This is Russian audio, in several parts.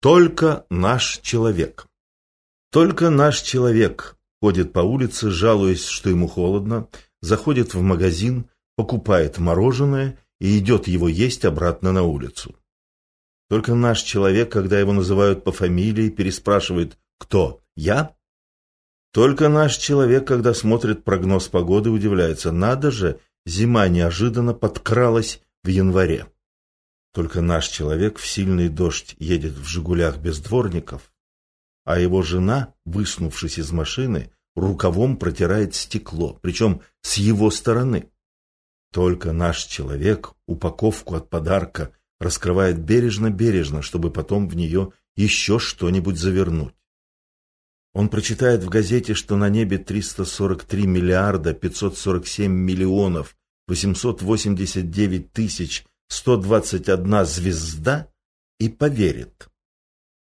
Только наш человек. Только наш человек ходит по улице, жалуясь, что ему холодно, заходит в магазин, покупает мороженое и идет его есть обратно на улицу. Только наш человек, когда его называют по фамилии, переспрашивает «Кто? Я?» Только наш человек, когда смотрит прогноз погоды, удивляется «Надо же, зима неожиданно подкралась в январе». Только наш человек в сильный дождь едет в «Жигулях» без дворников, а его жена, выснувшись из машины, рукавом протирает стекло, причем с его стороны. Только наш человек упаковку от подарка раскрывает бережно-бережно, чтобы потом в нее еще что-нибудь завернуть. Он прочитает в газете, что на небе 343 миллиарда 547 миллионов 889 тысяч 121 звезда и поверит.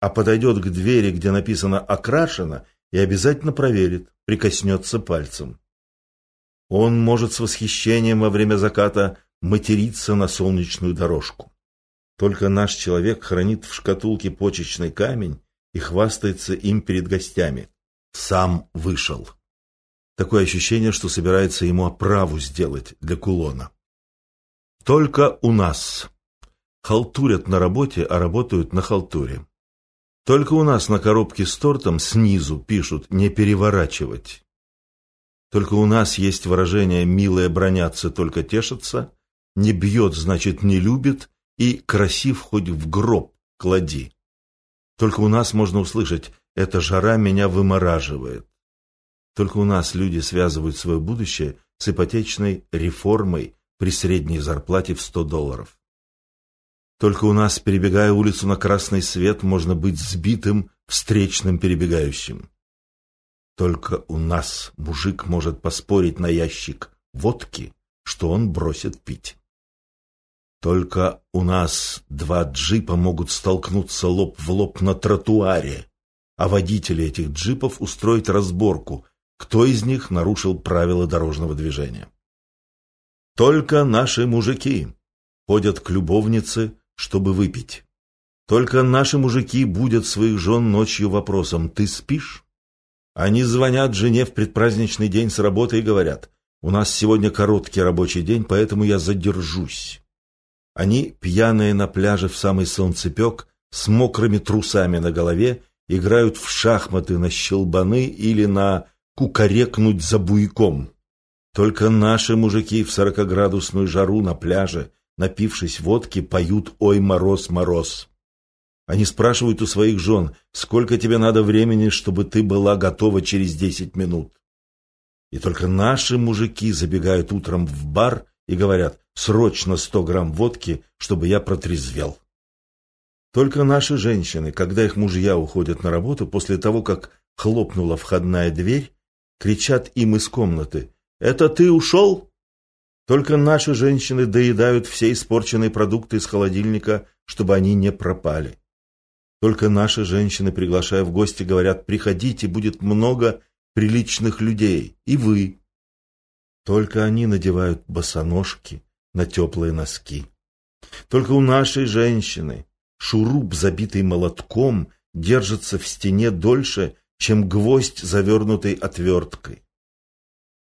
А подойдет к двери, где написано «окрашено», и обязательно проверит, прикоснется пальцем. Он может с восхищением во время заката материться на солнечную дорожку. Только наш человек хранит в шкатулке почечный камень и хвастается им перед гостями. Сам вышел. Такое ощущение, что собирается ему оправу сделать для кулона. Только у нас. Халтурят на работе, а работают на халтуре. Только у нас на коробке с тортом снизу пишут «не переворачивать». Только у нас есть выражение «милая бронятся, только тешатся», «не бьет, значит, не любит» и «красив хоть в гроб клади». Только у нас можно услышать «эта жара меня вымораживает». Только у нас люди связывают свое будущее с ипотечной реформой при средней зарплате в 100 долларов. Только у нас, перебегая улицу на красный свет, можно быть сбитым встречным перебегающим. Только у нас мужик может поспорить на ящик водки, что он бросит пить. Только у нас два джипа могут столкнуться лоб в лоб на тротуаре, а водители этих джипов устроить разборку, кто из них нарушил правила дорожного движения. Только наши мужики ходят к любовнице, чтобы выпить. Только наши мужики будут своих жен ночью вопросом «Ты спишь?». Они звонят жене в предпраздничный день с работы и говорят «У нас сегодня короткий рабочий день, поэтому я задержусь». Они, пьяные на пляже в самый солнцепек, с мокрыми трусами на голове, играют в шахматы на щелбаны или на кукарекнуть за буйком. Только наши мужики в сорокоградусную жару на пляже, напившись водки, поют «Ой, мороз, мороз». Они спрашивают у своих жен, сколько тебе надо времени, чтобы ты была готова через десять минут. И только наши мужики забегают утром в бар и говорят, срочно сто грамм водки, чтобы я протрезвел. Только наши женщины, когда их мужья уходят на работу, после того, как хлопнула входная дверь, кричат им из комнаты это ты ушел? Только наши женщины доедают все испорченные продукты из холодильника, чтобы они не пропали. Только наши женщины, приглашая в гости, говорят, приходите, будет много приличных людей, и вы. Только они надевают босоножки на теплые носки. Только у нашей женщины шуруп, забитый молотком, держится в стене дольше, чем гвоздь, завернутый отверткой.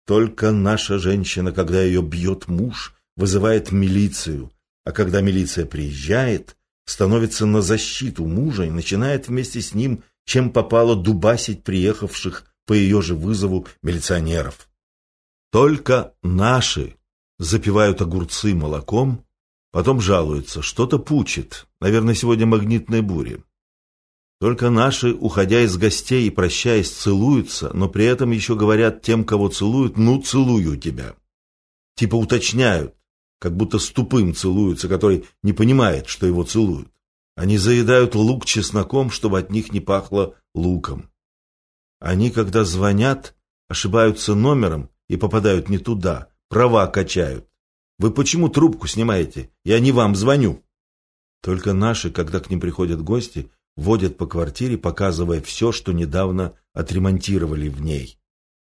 Только наша женщина, когда ее бьет муж, вызывает милицию, а когда милиция приезжает, становится на защиту мужа и начинает вместе с ним, чем попало, дубасить приехавших по ее же вызову милиционеров. Только наши запивают огурцы молоком, потом жалуются, что-то пучит, наверное, сегодня магнитная буря. Только наши, уходя из гостей и прощаясь, целуются, но при этом еще говорят тем, кого целуют, «ну, целую тебя». Типа уточняют, как будто с тупым целуются, который не понимает, что его целуют. Они заедают лук чесноком, чтобы от них не пахло луком. Они, когда звонят, ошибаются номером и попадают не туда, права качают. Вы почему трубку снимаете? Я не вам звоню. Только наши, когда к ним приходят гости, водят по квартире, показывая все, что недавно отремонтировали в ней.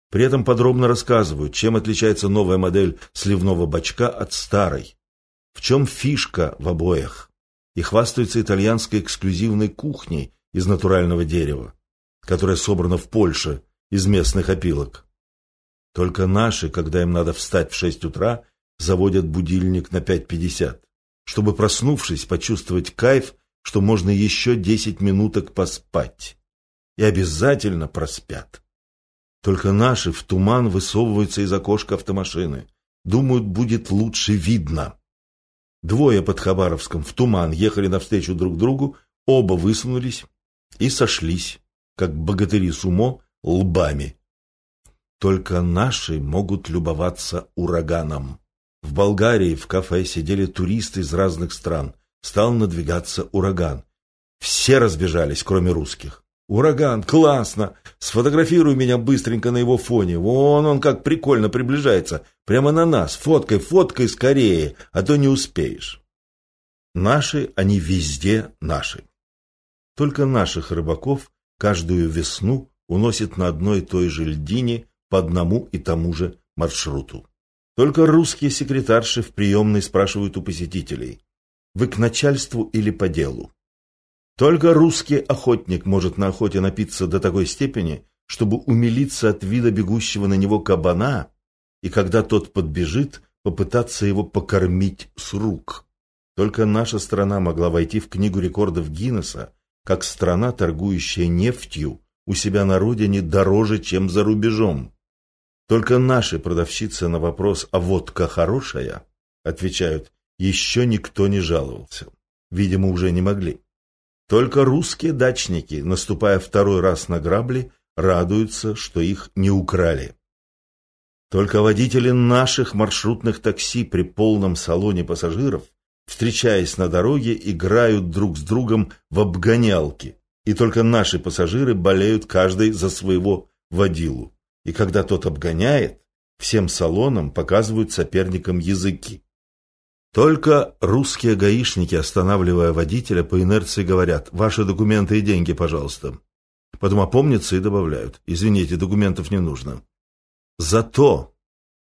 При этом подробно рассказывают, чем отличается новая модель сливного бачка от старой. В чем фишка в обоях. и хвастаются итальянской эксклюзивной кухней из натурального дерева, которая собрана в Польше из местных опилок. Только наши, когда им надо встать в шесть утра, заводят будильник на 5.50, чтобы, проснувшись, почувствовать кайф, что можно еще десять минуток поспать. И обязательно проспят. Только наши в туман высовываются из окошка автомашины. Думают, будет лучше видно. Двое под Хабаровском в туман ехали навстречу друг другу, оба высунулись и сошлись, как богатыри сумо, лбами. Только наши могут любоваться ураганом. В Болгарии в кафе сидели туристы из разных стран. Стал надвигаться ураган. Все разбежались, кроме русских. «Ураган! Классно! Сфотографируй меня быстренько на его фоне. Вон он как прикольно приближается. Прямо на нас. Фоткай, фоткай скорее, а то не успеешь». Наши, они везде наши. Только наших рыбаков каждую весну уносит на одной и той же льдине по одному и тому же маршруту. Только русские секретарши в приемной спрашивают у посетителей, вы к начальству или по делу? Только русский охотник может на охоте напиться до такой степени, чтобы умилиться от вида бегущего на него кабана, и когда тот подбежит, попытаться его покормить с рук. Только наша страна могла войти в книгу рекордов Гиннесса как страна, торгующая нефтью у себя на родине дороже, чем за рубежом. Только наши продавщицы на вопрос «А водка хорошая?» отвечают «Еще никто не жаловался». Видимо, уже не могли. Только русские дачники, наступая второй раз на грабли, радуются, что их не украли. Только водители наших маршрутных такси при полном салоне пассажиров, встречаясь на дороге, играют друг с другом в обгонялки, и только наши пассажиры болеют каждый за своего водилу и когда тот обгоняет, всем салонам показывают соперникам языки. Только русские гаишники, останавливая водителя, по инерции говорят «Ваши документы и деньги, пожалуйста». Потом опомнятся и добавляют «Извините, документов не нужно». Зато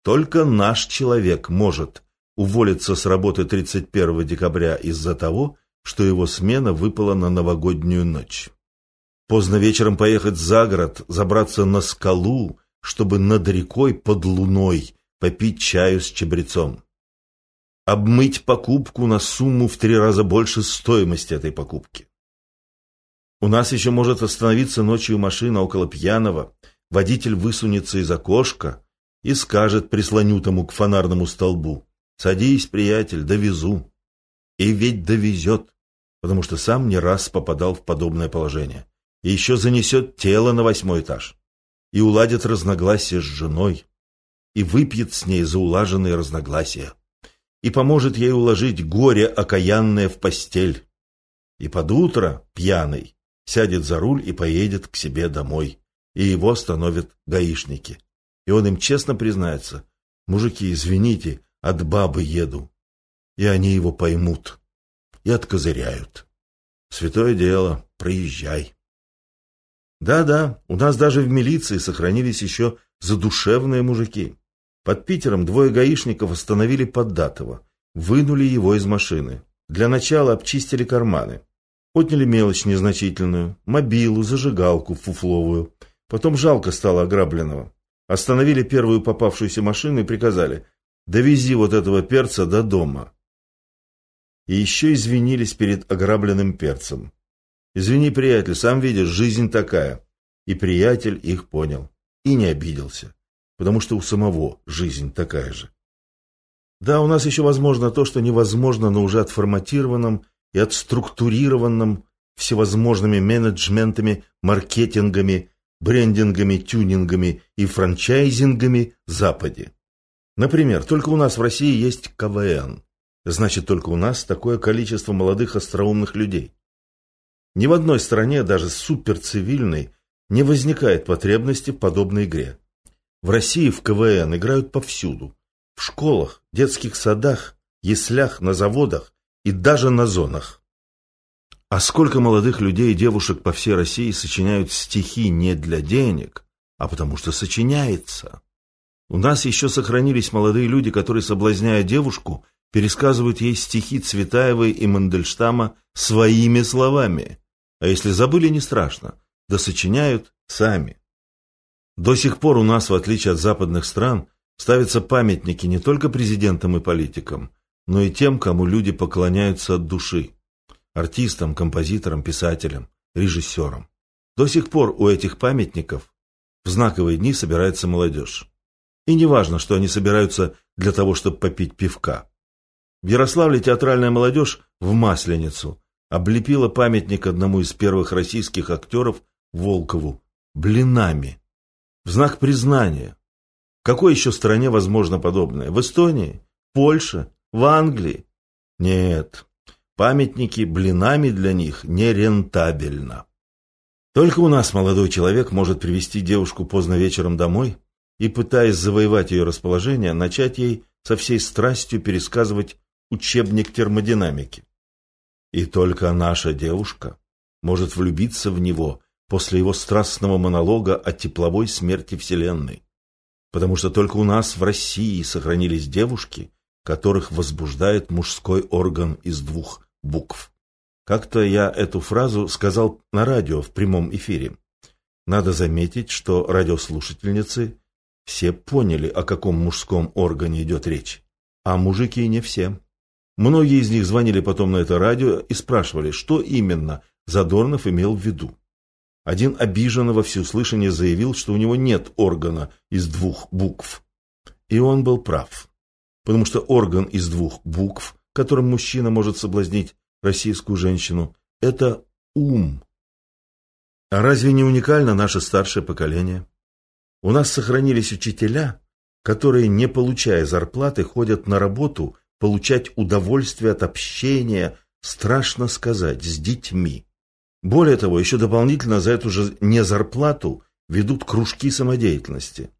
только наш человек может уволиться с работы 31 декабря из-за того, что его смена выпала на новогоднюю ночь. Поздно вечером поехать за город, забраться на скалу чтобы над рекой под луной попить чаю с чабрецом. Обмыть покупку на сумму в три раза больше стоимости этой покупки. У нас еще может остановиться ночью машина около пьяного, водитель высунется из окошка и скажет прислонютому к фонарному столбу «Садись, приятель, довезу». И ведь довезет, потому что сам не раз попадал в подобное положение. И еще занесет тело на восьмой этаж и уладит разногласия с женой, и выпьет с ней за улаженные разногласия, и поможет ей уложить горе окаянное в постель. И под утро, пьяный, сядет за руль и поедет к себе домой, и его остановят гаишники. И он им честно признается, «Мужики, извините, от бабы еду». И они его поймут и откозыряют. Святое дело, проезжай. Да-да, у нас даже в милиции сохранились еще задушевные мужики. Под Питером двое гаишников остановили Поддатова, вынули его из машины. Для начала обчистили карманы. Отняли мелочь незначительную, мобилу, зажигалку фуфловую. Потом жалко стало ограбленного. Остановили первую попавшуюся машину и приказали «Довези вот этого перца до дома». И еще извинились перед ограбленным перцем. Извини, приятель, сам видишь, жизнь такая. И приятель их понял. И не обиделся. Потому что у самого жизнь такая же. Да, у нас еще возможно то, что невозможно на уже отформатированном и отструктурированном всевозможными менеджментами, маркетингами, брендингами, тюнингами и франчайзингами Западе. Например, только у нас в России есть КВН. Значит, только у нас такое количество молодых остроумных людей. Ни в одной стране, даже суперцивильной, не возникает потребности в подобной игре. В России в КВН играют повсюду. В школах, детских садах, яслях, на заводах и даже на зонах. А сколько молодых людей и девушек по всей России сочиняют стихи не для денег, а потому что сочиняется. У нас еще сохранились молодые люди, которые, соблазняя девушку, пересказывают ей стихи Цветаевой и Мандельштама своими словами. А если забыли, не страшно, да сочиняют сами. До сих пор у нас, в отличие от западных стран, ставятся памятники не только президентам и политикам, но и тем, кому люди поклоняются от души. Артистам, композиторам, писателям, режиссерам. До сих пор у этих памятников в знаковые дни собирается молодежь. И не важно, что они собираются для того, чтобы попить пивка. В Ярославле театральная молодежь в Масленицу облепила памятник одному из первых российских актеров Волкову блинами. В знак признания. В какой еще стране возможно подобное? В Эстонии? Польше? В Англии? Нет. Памятники блинами для них нерентабельно. Только у нас молодой человек может привести девушку поздно вечером домой и, пытаясь завоевать ее расположение, начать ей со всей страстью пересказывать учебник термодинамики. И только наша девушка может влюбиться в него после его страстного монолога о тепловой смерти Вселенной. Потому что только у нас в России сохранились девушки, которых возбуждает мужской орган из двух букв. Как-то я эту фразу сказал на радио в прямом эфире. Надо заметить, что радиослушательницы все поняли, о каком мужском органе идет речь. А мужики не все. Многие из них звонили потом на это радио и спрашивали, что именно Задорнов имел в виду. Один обиженно во всеуслышание заявил, что у него нет органа из двух букв. И он был прав. Потому что орган из двух букв, которым мужчина может соблазнить российскую женщину, это ум. А разве не уникально наше старшее поколение? У нас сохранились учителя, которые, не получая зарплаты, ходят на работу получать удовольствие от общения, страшно сказать, с детьми. Более того, еще дополнительно за эту же не зарплату ведут кружки самодеятельности.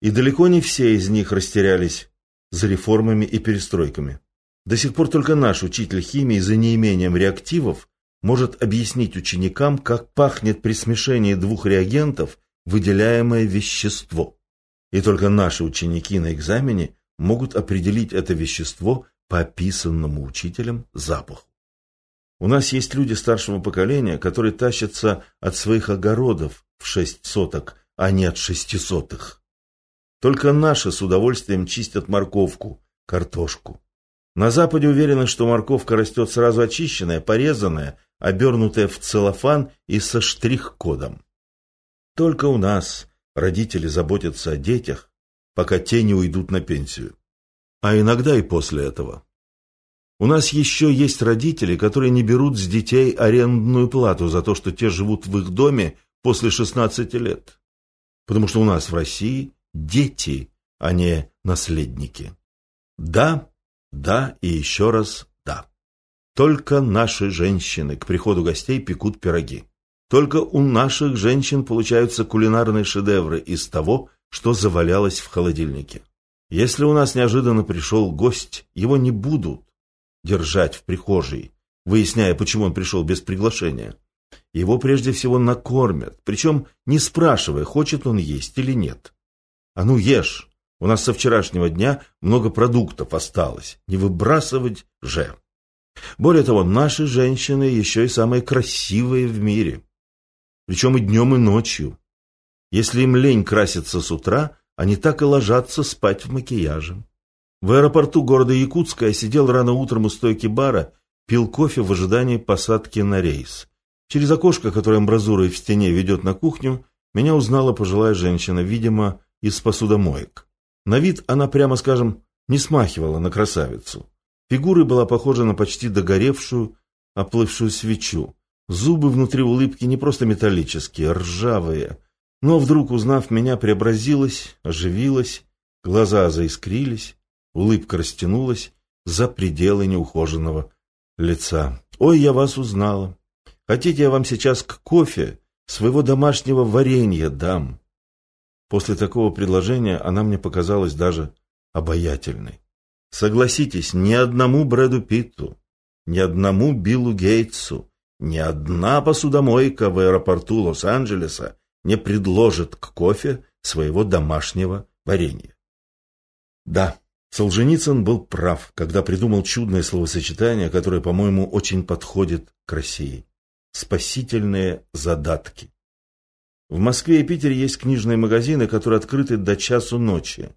И далеко не все из них растерялись за реформами и перестройками. До сих пор только наш учитель химии за неимением реактивов может объяснить ученикам, как пахнет при смешении двух реагентов выделяемое вещество. И только наши ученики на экзамене могут определить это вещество по описанному учителем запаху. У нас есть люди старшего поколения, которые тащатся от своих огородов в шесть соток, а не от шестисотых. Только наши с удовольствием чистят морковку, картошку. На Западе уверены, что морковка растет сразу очищенная, порезанная, обернутая в целлофан и со штрих-кодом. Только у нас родители заботятся о детях, пока те не уйдут на пенсию. А иногда и после этого. У нас еще есть родители, которые не берут с детей арендную плату за то, что те живут в их доме после 16 лет. Потому что у нас в России дети, а не наследники. Да, да и еще раз да. Только наши женщины к приходу гостей пекут пироги. Только у наших женщин получаются кулинарные шедевры из того, что завалялось в холодильнике. Если у нас неожиданно пришел гость, его не будут держать в прихожей, выясняя, почему он пришел без приглашения. Его прежде всего накормят, причем не спрашивая, хочет он есть или нет. А ну ешь, у нас со вчерашнего дня много продуктов осталось, не выбрасывать же. Более того, наши женщины еще и самые красивые в мире. Причем и днем, и ночью. Если им лень краситься с утра, они так и ложатся спать в макияже. В аэропорту города Якутска я сидел рано утром у стойки бара, пил кофе в ожидании посадки на рейс. Через окошко, которое амбразурой в стене ведет на кухню, меня узнала пожилая женщина, видимо, из посудомоек. На вид она, прямо скажем, не смахивала на красавицу. Фигурой была похожа на почти догоревшую, оплывшую свечу. Зубы внутри улыбки не просто металлические, ржавые, но вдруг, узнав меня, преобразилась, оживилась, глаза заискрились, улыбка растянулась за пределы неухоженного лица. «Ой, я вас узнала. Хотите, я вам сейчас к кофе своего домашнего варенья дам?» После такого предложения она мне показалась даже обаятельной. Согласитесь, ни одному Брэду Питту, ни одному Биллу Гейтсу, ни одна посудомойка в аэропорту Лос-Анджелеса не предложит к кофе своего домашнего варенья. Да, Солженицын был прав, когда придумал чудное словосочетание, которое, по-моему, очень подходит к России. Спасительные задатки. В Москве и Питере есть книжные магазины, которые открыты до часу ночи.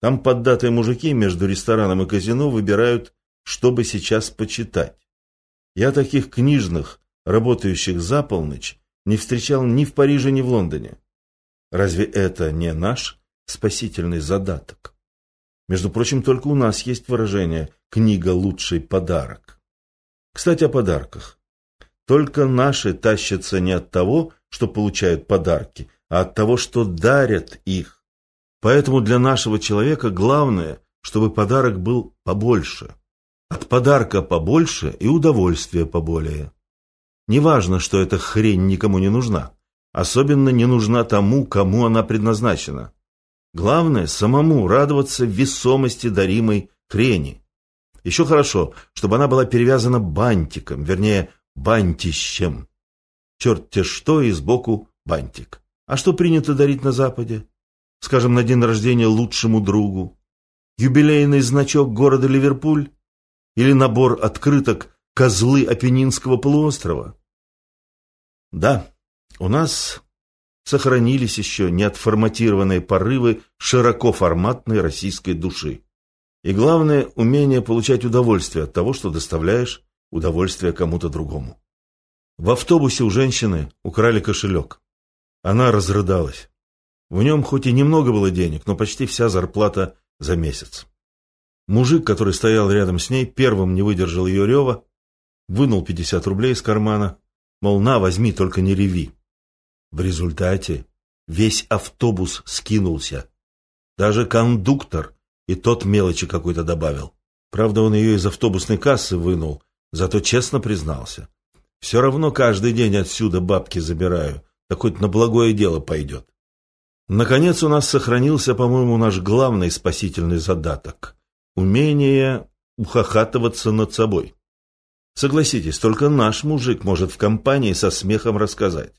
Там поддатые мужики между рестораном и казино выбирают, чтобы сейчас почитать. Я таких книжных, работающих за полночь, не встречал ни в Париже, ни в Лондоне. Разве это не наш спасительный задаток? Между прочим, только у нас есть выражение «книга – лучший подарок». Кстати, о подарках. Только наши тащатся не от того, что получают подарки, а от того, что дарят их. Поэтому для нашего человека главное, чтобы подарок был побольше. От подарка побольше и удовольствия поболее. Неважно, что эта хрень никому не нужна. Особенно не нужна тому, кому она предназначена. Главное – самому радоваться весомости даримой хрени. Еще хорошо, чтобы она была перевязана бантиком, вернее, бантищем. Черт-те что и сбоку бантик. А что принято дарить на Западе? Скажем, на день рождения лучшему другу? Юбилейный значок города Ливерпуль? Или набор открыток «Козлы Апеннинского полуострова»? Да, у нас сохранились еще неотформатированные порывы широкоформатной российской души. И главное, умение получать удовольствие от того, что доставляешь удовольствие кому-то другому. В автобусе у женщины украли кошелек. Она разрыдалась. В нем хоть и немного было денег, но почти вся зарплата за месяц. Мужик, который стоял рядом с ней, первым не выдержал ее рева, вынул 50 рублей из кармана, мол, на, возьми, только не реви. В результате весь автобус скинулся. Даже кондуктор и тот мелочи какой-то добавил. Правда, он ее из автобусной кассы вынул, зато честно признался. Все равно каждый день отсюда бабки забираю, так хоть на благое дело пойдет. Наконец у нас сохранился, по-моему, наш главный спасительный задаток – умение ухахатываться над собой. Согласитесь, только наш мужик может в компании со смехом рассказать.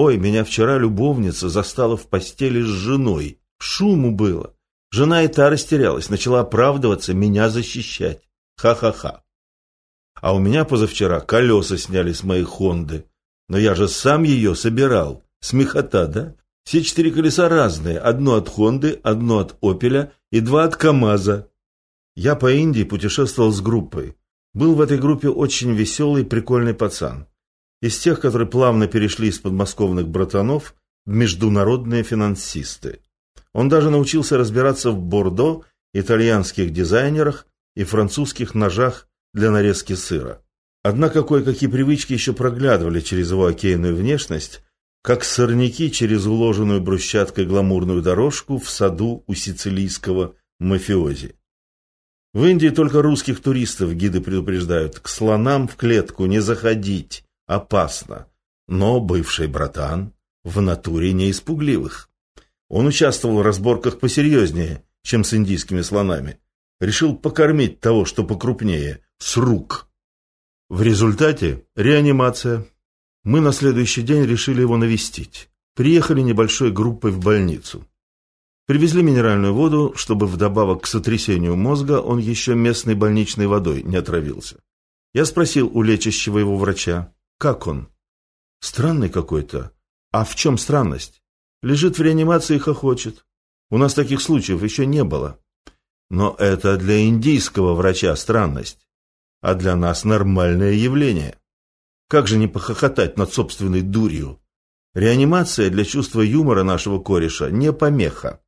Ой, меня вчера любовница застала в постели с женой. Шуму было. Жена и та растерялась, начала оправдываться, меня защищать. Ха-ха-ха. А у меня позавчера колеса сняли с моей Хонды. Но я же сам ее собирал. Смехота, да? Все четыре колеса разные. Одно от Хонды, одно от Опеля и два от КамАЗа. Я по Индии путешествовал с группой. Был в этой группе очень веселый, прикольный пацан из тех, которые плавно перешли из подмосковных братанов в международные финансисты. Он даже научился разбираться в бордо, итальянских дизайнерах и французских ножах для нарезки сыра. Однако кое-какие привычки еще проглядывали через его окейную внешность, как сорняки через уложенную брусчаткой гламурную дорожку в саду у сицилийского мафиози. В Индии только русских туристов гиды предупреждают к слонам в клетку не заходить, опасно. Но бывший братан в натуре не испугливых. Он участвовал в разборках посерьезнее, чем с индийскими слонами. Решил покормить того, что покрупнее, с рук. В результате реанимация. Мы на следующий день решили его навестить. Приехали небольшой группой в больницу. Привезли минеральную воду, чтобы вдобавок к сотрясению мозга он еще местной больничной водой не отравился. Я спросил у лечащего его врача, как он? Странный какой-то. А в чем странность? Лежит в реанимации и хохочет. У нас таких случаев еще не было. Но это для индийского врача странность, а для нас нормальное явление. Как же не похохотать над собственной дурью? Реанимация для чувства юмора нашего кореша не помеха.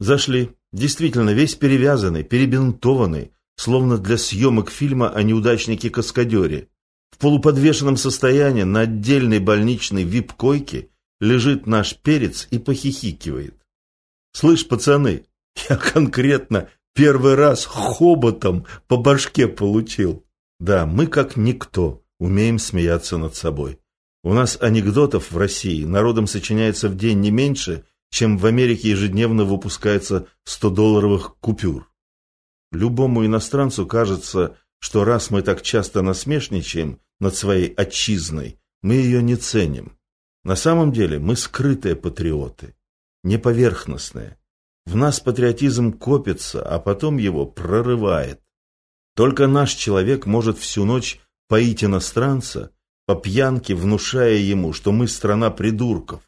Зашли. Действительно, весь перевязанный, перебинтованный, словно для съемок фильма о неудачнике-каскадере. В полуподвешенном состоянии на отдельной больничной вип-койке лежит наш перец и похихикивает. Слышь, пацаны, я конкретно первый раз хоботом по башке получил. Да, мы как никто умеем смеяться над собой. У нас анекдотов в России народом сочиняется в день не меньше, чем в Америке ежедневно выпускается 100-долларовых купюр. Любому иностранцу кажется, что раз мы так часто насмешничаем над своей отчизной, мы ее не ценим. На самом деле мы скрытые патриоты, не поверхностные. В нас патриотизм копится, а потом его прорывает. Только наш человек может всю ночь поить иностранца, по пьянке внушая ему, что мы страна придурков,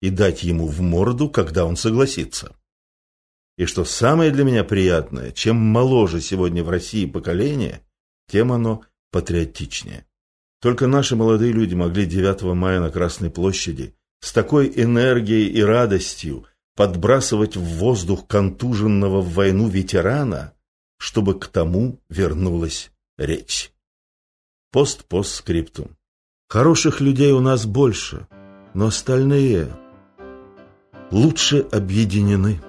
и дать ему в морду, когда он согласится. И что самое для меня приятное, чем моложе сегодня в России поколение, тем оно патриотичнее. Только наши молодые люди могли 9 мая на Красной площади с такой энергией и радостью подбрасывать в воздух контуженного в войну ветерана, чтобы к тому вернулась речь. Пост-постскриптум. Хороших людей у нас больше, но остальные лучше объединены.